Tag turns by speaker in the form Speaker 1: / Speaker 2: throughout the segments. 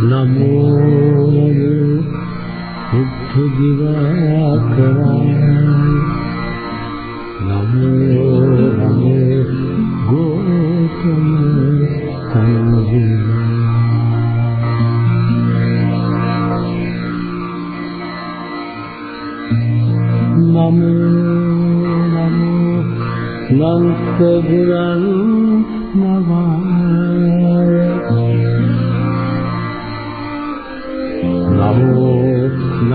Speaker 1: නමෝ බුද්ධ දිවාකරයි නමෝ නමෝ ගෝතම සංඝයා නමෝ නමෝ නන්ත ගුරන් නවාය නමෝ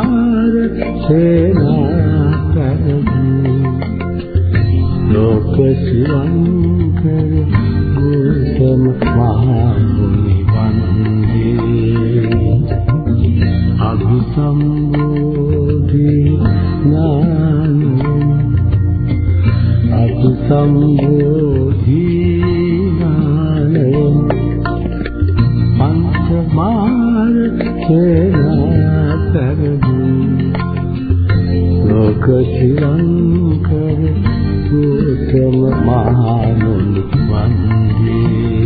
Speaker 1: පංචමාර සේනාතරදී ලෝක සිවංකර ගෞතම මහා මුනි වන්දේ අභිසම්බෝධි ඥානයෙන් අභිසම්බෝධි ලෝක ශිරංකර ගෞතම මහා මුනි වන්දේ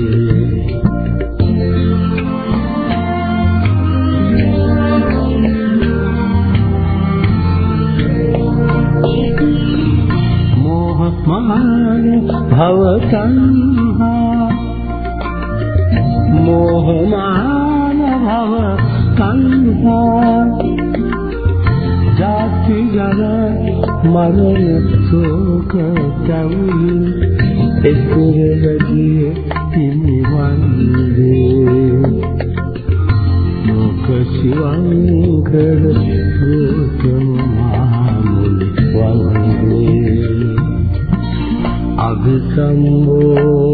Speaker 1: මෝහ මාන භව සංහා මරණ ශෝක තවුල් එක්කරදී හිමිවන්නේ ලෝක සිවංකර රූපම මහමුනි වන්දේ අභිසම්බෝධි නාමයෙන්